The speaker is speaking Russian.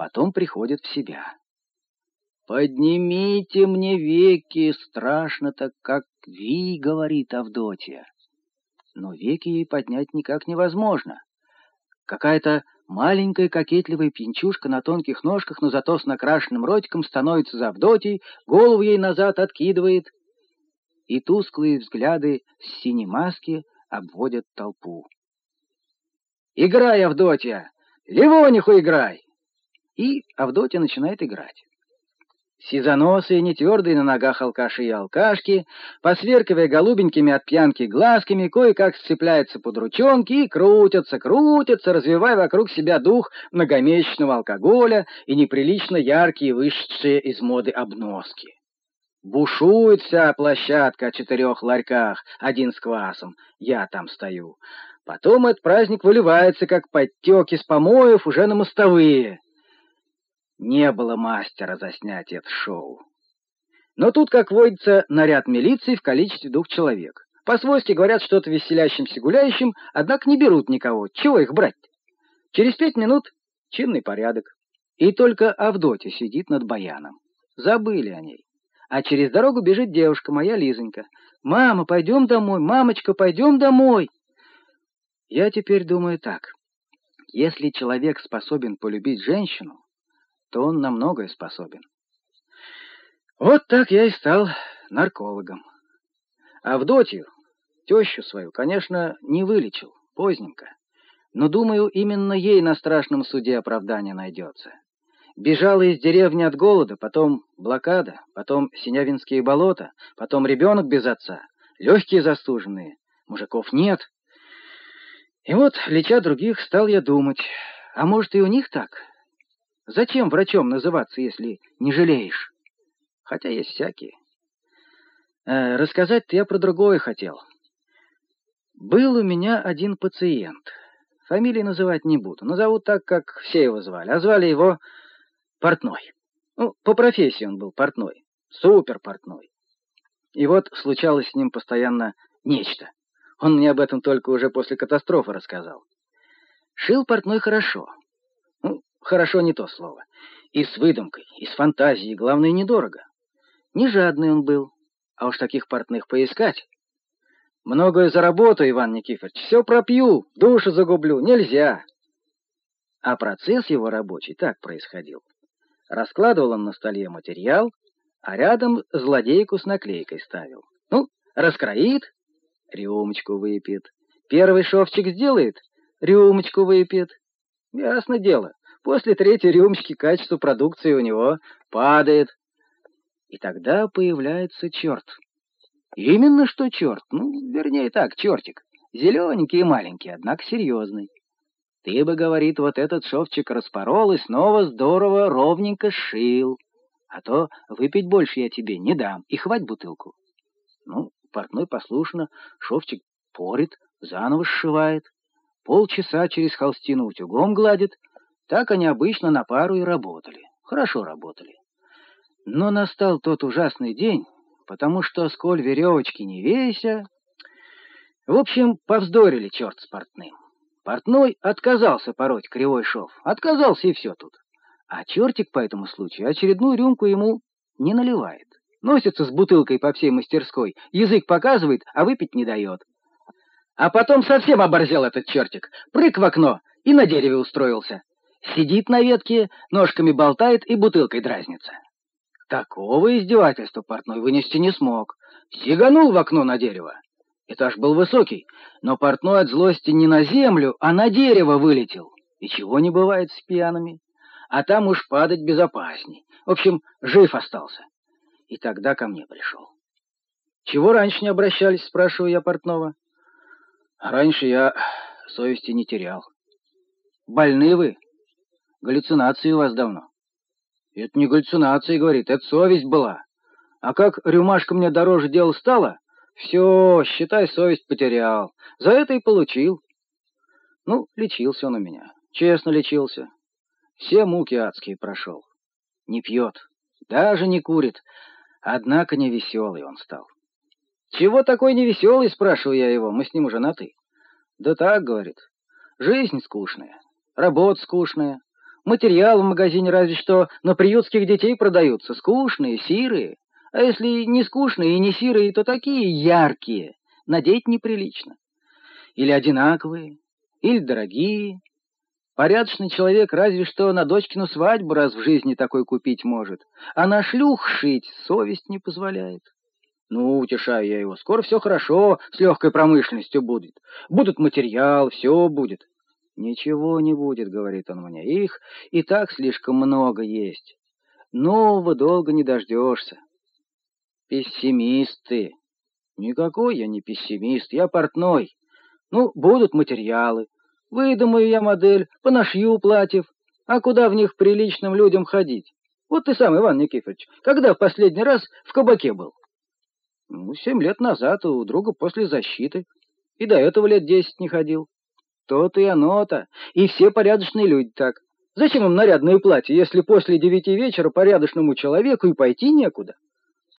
потом приходит в себя. «Поднимите мне веки, страшно-то, как Ви», — говорит Авдотья. Но веки ей поднять никак невозможно. Какая-то маленькая кокетливая пьянчушка на тонких ножках, но зато с накрашенным ротиком становится за Авдотьей, голову ей назад откидывает, и тусклые взгляды с синей маски обводят толпу. «Играй, Авдотья! Ливониху играй!» И Авдотья начинает играть. Сизоносые, нетвердые на ногах алкаши и алкашки, посверкивая голубенькими от пьянки глазками, кое-как сцепляются под ручонки и крутятся, крутятся, развивая вокруг себя дух многомесячного алкоголя и неприлично яркие вышедшие из моды обноски. Бушует вся площадка о четырех ларьках, один с квасом, я там стою. Потом этот праздник выливается, как подтек из помоев, уже на мостовые. Не было мастера заснять это шоу. Но тут, как водится, наряд милиции в количестве двух человек. По-свойски говорят что-то веселящимся гуляющим, однако не берут никого. Чего их брать? Через пять минут чинный порядок. И только Авдотья сидит над баяном. Забыли о ней. А через дорогу бежит девушка, моя Лизонька. «Мама, пойдем домой! Мамочка, пойдем домой!» Я теперь думаю так. Если человек способен полюбить женщину, то он на многое способен. Вот так я и стал наркологом. Авдотью, тещу свою, конечно, не вылечил, поздненько. Но, думаю, именно ей на страшном суде оправдание найдется. Бежала из деревни от голода, потом блокада, потом Синявинские болота, потом ребенок без отца, легкие застуженные, мужиков нет. И вот, леча других, стал я думать, а может и у них так? Зачем врачом называться, если не жалеешь? Хотя есть всякие. Э, Рассказать-то я про другое хотел. Был у меня один пациент. Фамилии называть не буду. Назову так, как все его звали. А звали его Портной. Ну, по профессии он был портной. Супер портной. И вот случалось с ним постоянно нечто. Он мне об этом только уже после катастрофы рассказал. Шил портной хорошо. Хорошо не то слово. И с выдумкой, и с фантазией, главное, недорого. Не жадный он был, а уж таких портных поискать. Многое заработаю, Иван Никифорович, все пропью, душу загублю, нельзя. А процесс его рабочий так происходил. Раскладывал он на столе материал, а рядом злодейку с наклейкой ставил. Ну, раскроит, рюмочку выпьет. Первый шовчик сделает, рюмочку выпьет. Ясно дело, после третьей рюмочки качество продукции у него падает. И тогда появляется черт. Именно что черт, ну, вернее так, чертик. Зелененький и маленький, однако серьезный. Ты бы, говорит, вот этот шовчик распорол и снова здорово, ровненько сшил. А то выпить больше я тебе не дам, и хвать бутылку. Ну, портной послушно, шовчик порит, заново сшивает. Полчаса через холстину утюгом гладит. Так они обычно на пару и работали. Хорошо работали. Но настал тот ужасный день, потому что, сколь веревочки не веся... В общем, повздорили черт с портным. Портной отказался пороть кривой шов. Отказался, и все тут. А чертик по этому случаю очередную рюмку ему не наливает. Носится с бутылкой по всей мастерской, язык показывает, а выпить не дает. А потом совсем оборзел этот чертик, прыг в окно и на дереве устроился. Сидит на ветке, ножками болтает и бутылкой дразнится. Такого издевательства портной вынести не смог. Сиганул в окно на дерево. Этаж был высокий, но портной от злости не на землю, а на дерево вылетел. И чего не бывает с пьяными. А там уж падать безопасней. В общем, жив остался. И тогда ко мне пришел. «Чего раньше не обращались?» — спрашиваю я портного. «Раньше я совести не терял». «Больны вы? Галлюцинации у вас давно». «Это не галлюцинации, — говорит, — это совесть была. А как рюмашка мне дороже дел стало, все, считай, совесть потерял. За это и получил. Ну, лечился он у меня. Честно лечился. Все муки адские прошел. Не пьет, даже не курит. Однако не веселый он стал. «Чего такой невеселый?» — спрашиваю я его. Мы с ним уже на «ты». «Да так», — говорит. «Жизнь скучная, работа скучная. Материалы в магазине разве что на приютских детей продаются, скучные, сирые. А если не скучные и не сирые, то такие яркие, надеть неприлично. Или одинаковые, или дорогие. Порядочный человек разве что на дочкину свадьбу раз в жизни такой купить может, а на шлюх шить совесть не позволяет. Ну, утешаю я его, скоро все хорошо с легкой промышленностью будет. Будут материал, все будет. Ничего не будет, говорит он мне, их и так слишком много есть. Нового долго не дождешься. Пессимисты. Никакой я не пессимист, я портной. Ну, будут материалы. Выдумаю я модель, понашью платьев. А куда в них приличным людям ходить? Вот ты сам, Иван Никифорович, когда в последний раз в кабаке был? Ну, семь лет назад у друга после защиты. И до этого лет десять не ходил. То-то и оно-то. И все порядочные люди так. Зачем им нарядные платья, если после девяти вечера порядочному человеку и пойти некуда?